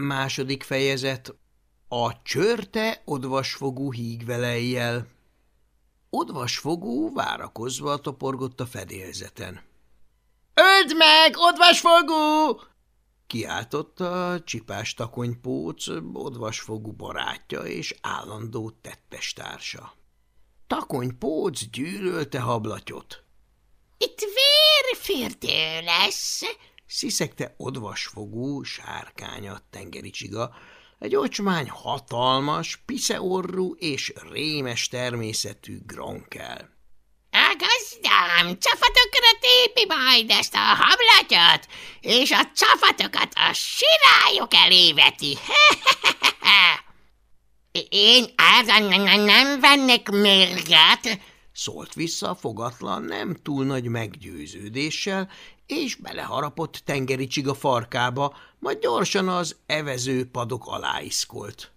Második fejezet A csörte odvasfogú hígvelejjel Odvasfogú várakozva toporgott a fedélzeten. – Öld meg, odvasfogú! – kiáltotta a csipás takonypóc, odvasfogú barátja és állandó tettestársa. Takonypóc gyűlölte hablatyot. – Itt vérfürdő lesz! – sziszegte odvasfogú sárkánya tengeri csiga, egy ocsmány hatalmas, piszeorrú és rémes természetű gronkel. – A gazdám csapatokra tépi majd ezt a hablatyot, és a csapatokat a sirályok elé veti. Én azon nem vennék mérget, szólt vissza a fogatlan nem túl nagy meggyőződéssel, és beleharapott tengeri csiga farkába, majd gyorsan az evező padok alá iszkolt.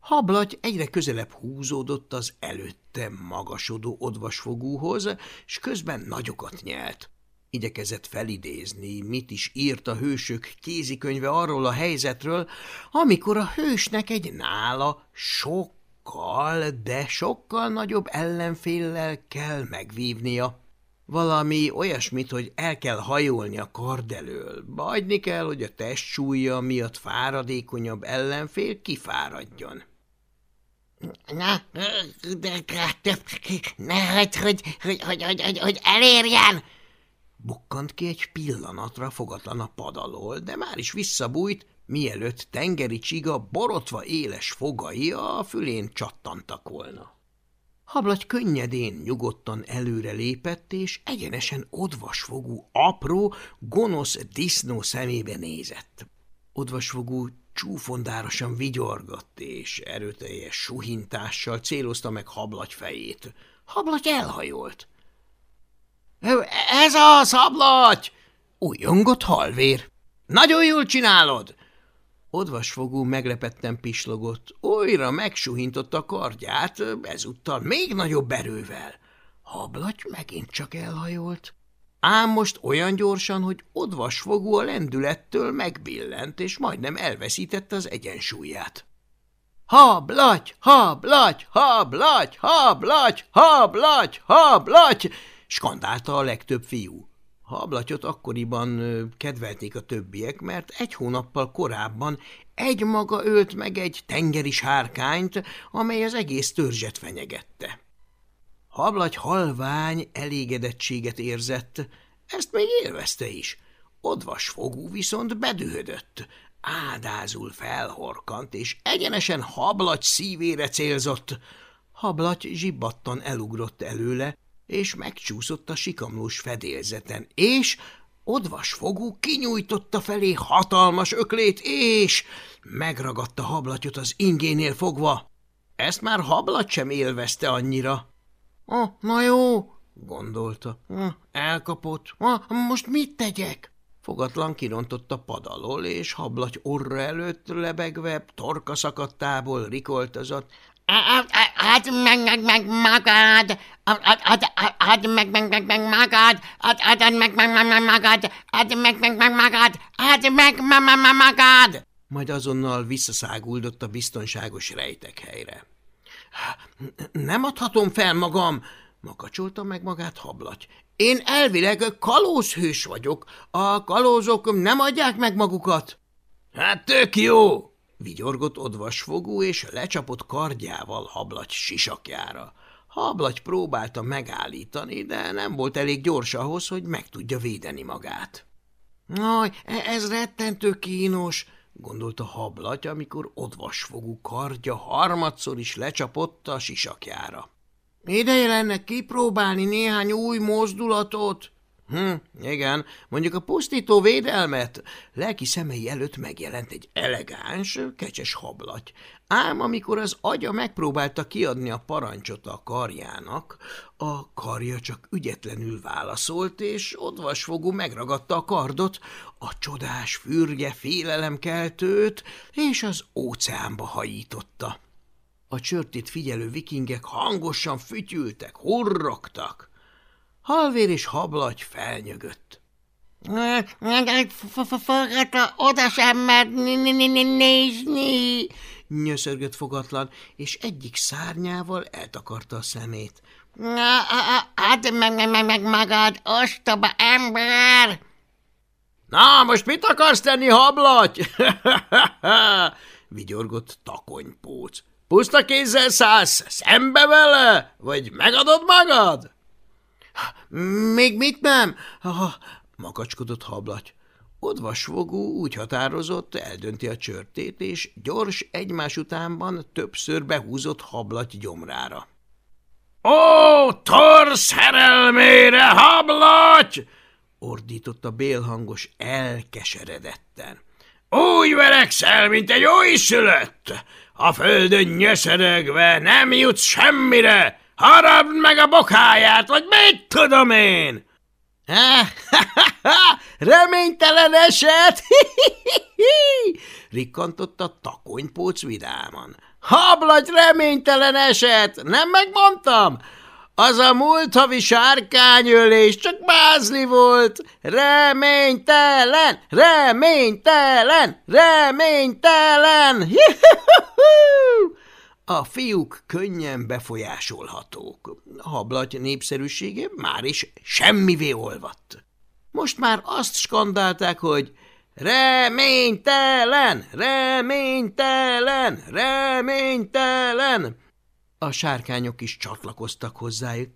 Hablaty egyre közelebb húzódott az előtte magasodó odvasfogúhoz, és közben nagyokat nyelt. Igyekezett felidézni, mit is írt a hősök kézikönyve arról a helyzetről, amikor a hősnek egy nála sokkal, de sokkal nagyobb ellenféllel kell megvívnia. Valami olyasmit, hogy el kell hajolni a kard elől, hagyni kell, hogy a testsúlya miatt fáradékonyabb ellenfél kifáradjon. Na, de, ne hogy, hogy, hogy, hogy, hogy, hogy, hogy elérjen! Bukkant ki egy pillanatra fogatlan a pad alól, de már is visszabújt, mielőtt tengeri csiga borotva éles fogai a fülén csattantak volna. Hablagy könnyedén, nyugodtan előre lépett, és egyenesen odvasfogú, apró, gonosz disznó szemébe nézett. Odvasfogú csúfondárosan vigyorgott, és erőteljes suhintással célozta meg hablagy fejét. Hablagy elhajolt. – Ez az, hablagy! – újongott halvér. – Nagyon jól csinálod! Odvasfogú meglepetten pislogott, olyra megsuhintotta a kardját, ezúttal még nagyobb erővel. Hablaty megint csak elhajolt. Ám most olyan gyorsan, hogy odvasfogú a lendülettől megbillent, és majdnem elveszítette az egyensúlyát. Hablaty, hablaty, hablaty, hablaty, hablaty, hablaty, skandálta a legtöbb fiú. Hablatyot akkoriban kedvelték a többiek, mert egy hónappal korábban egy maga ölt meg egy tengeri sárkányt, amely az egész törzset fenyegette. Hablaty halvány elégedettséget érzett, ezt még élvezte is. Odvas fogú viszont bedühödött, ádázul felhorkant, és egyenesen hablaty szívére célzott. Hablaty zsibbattan elugrott előle, és megcsúszott a sikamlós fedélzeten, és odvasfogú kinyújtotta felé hatalmas öklét, és megragadta hablatyot az ingénél fogva. Ezt már hablat sem élvezte annyira. Ah, – Na jó, gondolta. Elkapott. Most mit tegyek? Fogatlan kirontott a pad alól, és hablaty orra előtt lebegve, torka szakadtából rikoltozott. Add meg, meg, meg magad! Add, meg, meg, meg, meg magad! Add meg, meg, meg, meg magad! Add meg, meg, meg magad! Add meg, meg, meg, magad! Majd azonnal visszaszáguldott a biztonságos rejtek helyre. Nem adhatom fel magam, makacsolta meg magát hablaty. Én elvileg kalózhős vagyok, a kalózok nem adják meg magukat. Hát tök jó, Vigyorgott odvasfogú, és lecsapott kardjával hablagy sisakjára. Hablagy próbálta megállítani, de nem volt elég gyors ahhoz, hogy meg tudja védeni magát. – Aj, e- ez rettentő kínos! – gondolta hablaty, amikor odvasfogú kardja harmadszor is lecsapott a sisakjára. – Ideje lenne kipróbálni néhány új mozdulatot! – Hm, igen, mondjuk a pusztító védelmet. Lelki szemei előtt megjelent egy elegáns, kecses hablaty. Ám amikor az agya megpróbálta kiadni a parancsot a karjának, a karja csak ügyetlenül válaszolt, és odvasfogú megragadta a kardot, a csodás fürge félelemkeltőt, és az óceánba hajította. A csörtét figyelő vikingek hangosan fütyültek, hurrogtak. Halvér és hablagy felnyögött. Fogata oda sem mert nézni, nyöszörgött fogatlan, és egyik szárnyával eltakarta a szemét. Add meg, meg, meg, meg magad, ostoba ember! Na, most mit akarsz tenni, hablaty? vigyorgott takonypóc. Puszta kézzel szállsz szembe vele, vagy megadod magad? Még mit nem? makacskodott hablaty. Odvasfogú úgy határozott, eldönti a csörtét, és gyors egymás utánban többször behúzott hablaty gyomrára. – Ó, torsz szerelmére, hablaty! – ordította bélhangos elkeseredetten. – Úgy verekszel, mint egy szülött! A földön nyöszörögve nem jutsz semmire! Harabd meg a bokáját, vagy mit tudom én! – Reménytelen eset! – rikkantott a takonypóc vidáman. – Hablagy reménytelen eset! Nem megmondtam? Az a múlt havi sárkányölés csak bázli volt. Reménytelen, reménytelen, reménytelen. A fiúk könnyen befolyásolhatók. A hablaty népszerűsége már is semmivé olvadt. Most már azt skandálták, hogy reménytelen, reménytelen, reménytelen. A sárkányok is csatlakoztak hozzájuk.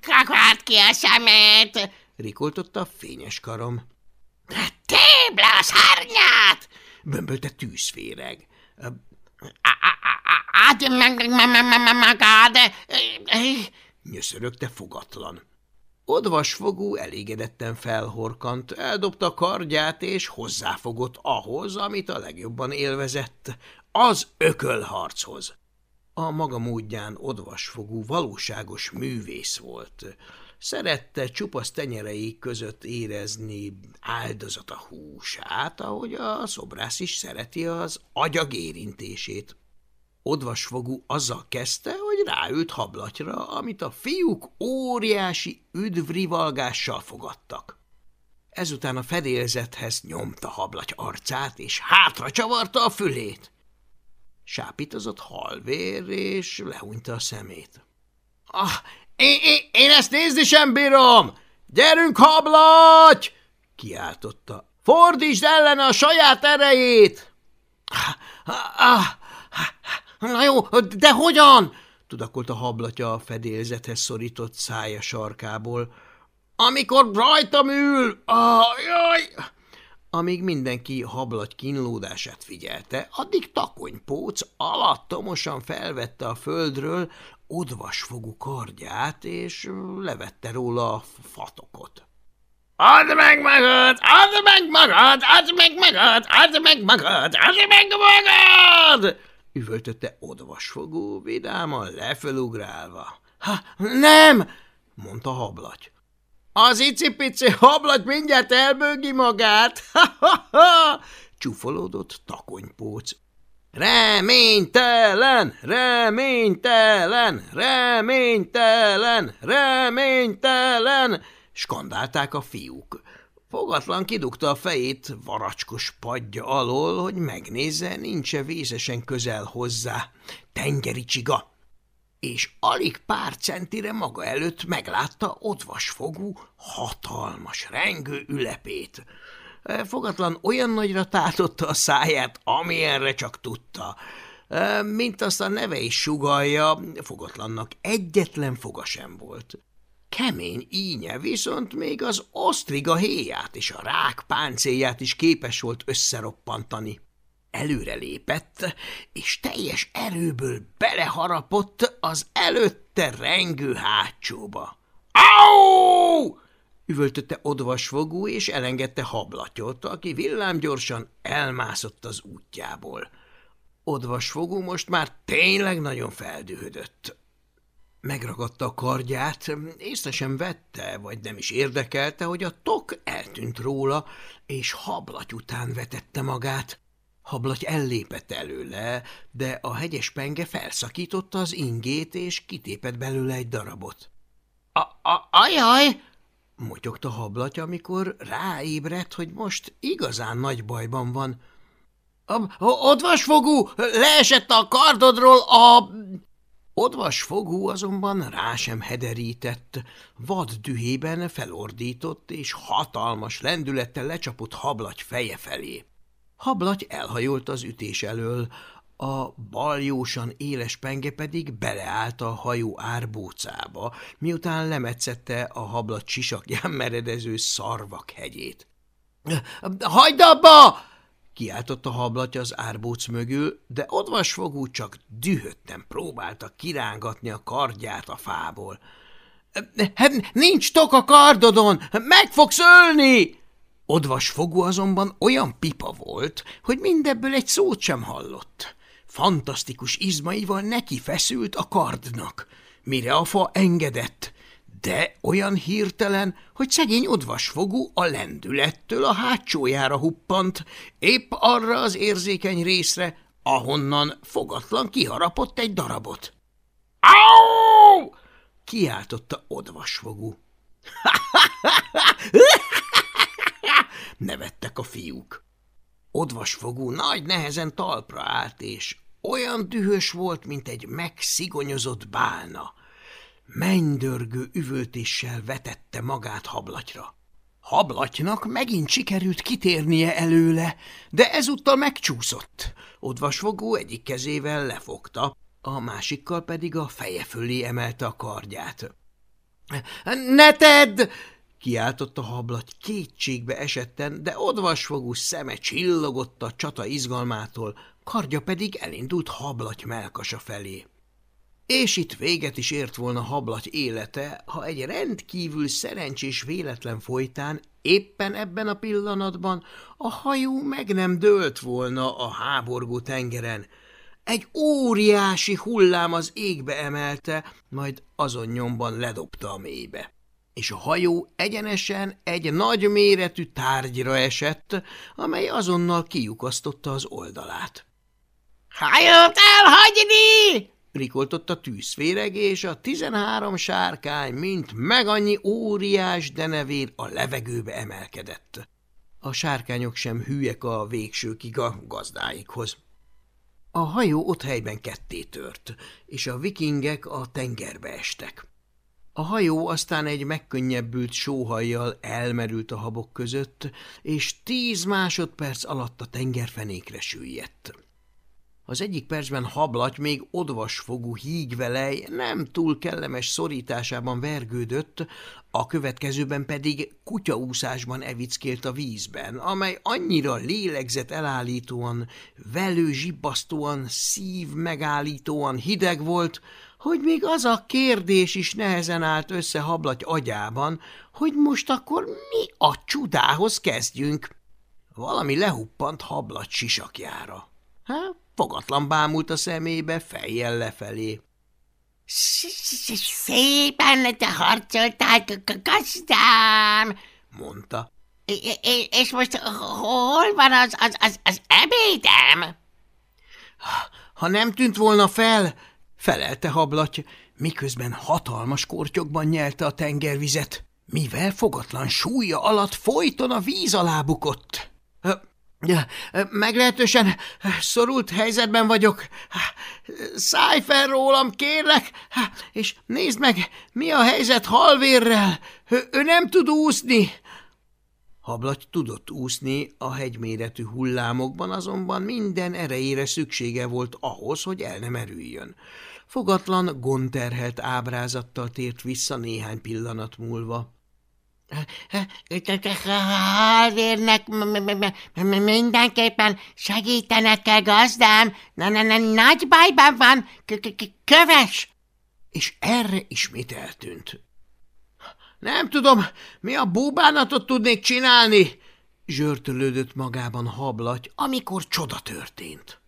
Kakart ki a szemét! rikoltotta a fényes karom. Tép le a szárnyát! bömbölte tűzféreg. Meg magad! nyöszörögte fogatlan. Odvasfogú elégedetten felhorkant, eldobta kardját, és hozzáfogott ahhoz, amit a legjobban élvezett, az ökölharchoz. A maga módján odvasfogú valóságos művész volt. Szerette csupasz tenyerei között érezni áldozata húsát, ahogy a szobrász is szereti az agyag érintését. Odvasfogú azzal kezdte, hogy ráült hablatyra, amit a fiúk óriási üdvrivalgással fogadtak. Ezután a fedélzethez nyomta hablaty arcát, és hátra csavarta a fülét. Sápítozott halvér, és lehúnyta a szemét. Ah, én, én, én ezt nézni sem bírom! Gyerünk, hablaty! kiáltotta. Fordítsd ellene a saját erejét! Na jó, de hogyan? tudakolt a hablatja a fedélzethez szorított szája sarkából. Amikor rajtam ül! Ah, jaj! Amíg mindenki hablaty kínlódását figyelte, addig takonypóc alattomosan felvette a földről odvasfogú kardját, és levette róla a fatokot. – Add meg magad! Add meg magad! Add meg magad! Add meg magad! Add meg magad! üvöltötte odvasfogó, vidáman lefelugrálva. Ha, nem! mondta hablaty. Az icipici hablaty mindjárt elbőgi magát! Ha-ha-ha! csúfolódott takonypóc. Reménytelen, reménytelen, reménytelen, reménytelen, skandálták a fiúk. Fogatlan kidugta a fejét varacskos padja alól, hogy megnézze, nincs-e vészesen közel hozzá. Tengeri csiga! És alig pár centire maga előtt meglátta odvasfogú, hatalmas, rengő ülepét. Fogatlan olyan nagyra tátotta a száját, amilyenre csak tudta. Mint azt a neve is sugalja, fogatlannak egyetlen foga sem volt. Kemény ínye viszont még az osztriga héját és a rák páncélját is képes volt összeroppantani. Előre lépett, és teljes erőből beleharapott az előtte rengő hátsóba. Au! Üvöltötte odvasfogú, és elengedte hablatyot, aki villámgyorsan elmászott az útjából. Odvasfogú most már tényleg nagyon feldühödött. Megragadta a kardját, észre sem vette, vagy nem is érdekelte, hogy a tok eltűnt róla, és hablaty után vetette magát. Hablaty ellépett előle, de a hegyes penge felszakította az ingét, és kitépett belőle egy darabot. – Ajaj! – motyogta hablaty, amikor ráébredt, hogy most igazán nagy bajban van. – Odvasfogú, leesett a kardodról a... Odvasfogú azonban rá sem hederített, vad dühében felordított, és hatalmas lendülettel lecsapott hablaty feje felé. Hablaty elhajolt az ütés elől, a baljósan éles penge pedig beleállt a hajó árbócába, miután lemetszette a hablat sisakján meredező szarvak hegyét. – Hagyd abba! – kiáltott a hablatja az árbóc mögül, de odvasfogú csak dühötten próbálta kirángatni a kardját a fából. – Nincs tok a kardodon! Meg fogsz ölni! Odvasfogú azonban olyan pipa volt, hogy mindebből egy szót sem hallott. Fantasztikus izmaival neki feszült a kardnak, mire a fa engedett, de olyan hirtelen, hogy szegény odvasfogú a lendülettől a hátsójára huppant, épp arra az érzékeny részre, ahonnan fogatlan kiharapott egy darabot. – Au! – kiáltotta odvasfogú. – nevettek a fiúk. Odvasfogú nagy nehezen talpra állt, és olyan dühös volt, mint egy megszigonyozott bálna. Mennydörgő üvöltéssel vetette magát hablatyra. Hablatynak megint sikerült kitérnie előle, de ezúttal megcsúszott. Odvasfogó egyik kezével lefogta, a másikkal pedig a feje fölé emelte a kardját. – Ne tedd! – kiáltott a hablaty kétségbe esetten, de odvasfogú szeme csillogott a csata izgalmától, kardja pedig elindult hablaty melkasa felé. És itt véget is ért volna hablaty élete, ha egy rendkívül szerencsés véletlen folytán éppen ebben a pillanatban a hajó meg nem dőlt volna a háborgó tengeren. Egy óriási hullám az égbe emelte, majd azon nyomban ledobta a mélybe és a hajó egyenesen egy nagy méretű tárgyra esett, amely azonnal kiukasztotta az oldalát. Hajót elhagyni! rikoltott a tűzféreg, és a tizenhárom sárkány, mint meg annyi óriás denevér a levegőbe emelkedett. A sárkányok sem hülyek a végsőkig a gazdáikhoz. A hajó ott helyben ketté tört, és a vikingek a tengerbe estek. A hajó aztán egy megkönnyebbült sóhajjal elmerült a habok között, és tíz másodperc alatt a tengerfenékre süllyedt. Az egyik percben hablaty még odvasfogú hígvelej nem túl kellemes szorításában vergődött, a következőben pedig kutyaúszásban evickélt a vízben, amely annyira lélegzet elállítóan, velő zsibbasztóan, szív megállítóan hideg volt, hogy még az a kérdés is nehezen állt össze hablaty agyában, hogy most akkor mi a csudához kezdjünk. Valami lehuppant hablaty sisakjára. Hát, Fogatlan bámult a szemébe, fejjel lefelé. – Szépen te harcoltál, gazdám! – mondta. – És most hol van az, az, az, az ebédem? – Ha nem tűnt volna fel, felelte hablaty, miközben hatalmas kortyokban nyelte a tengervizet, mivel fogatlan súlya alatt folyton a víz alá bukott. Meglehetősen szorult helyzetben vagyok. Szállj fel rólam, kérlek, és nézd meg, mi a helyzet halvérrel. Ő, nem tud úszni. Hablaty tudott úszni, a hegyméretű hullámokban azonban minden erejére szüksége volt ahhoz, hogy el nem erüljön. Fogatlan, gonterhelt ábrázattal tért vissza néhány pillanat múlva. Halvérnek mindenképpen segítenek kell, gazdám. Na, na, na, nagy bajban van, köves! És erre ismét eltűnt. Nem tudom, mi a búbánatot tudnék csinálni, zsörtölődött magában hablaty, amikor csoda történt.